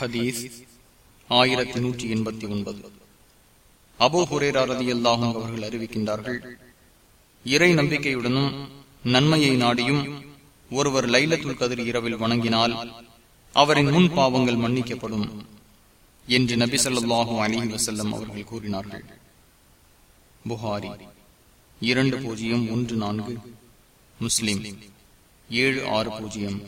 ஹதீஸ் ஆயிரத்தி நூற்றி எண்பத்தி ஒன்பது. அபோ ஹுரேரா ரதி அல்லாஹும் அவர்கள் அறிவிக்கின்றார்கள் இறை நம்பிக்கையுடனும் நன்மையை நாடியும் ஒருவர் லைலத்துல் கதிர் இரவில் வணங்கினால் அவரின் முன் பாவங்கள் மன்னிக்கப்படும் என்று நபி சொல்லாஹு அலி வசல்லம் அவர்கள் கூறினார்கள். புகாரி இரண்டு பூஜ்ஜியம் ஒன்று நான்கு முஸ்லிம் ஏழு ஆறு பூஜ்ஜியம்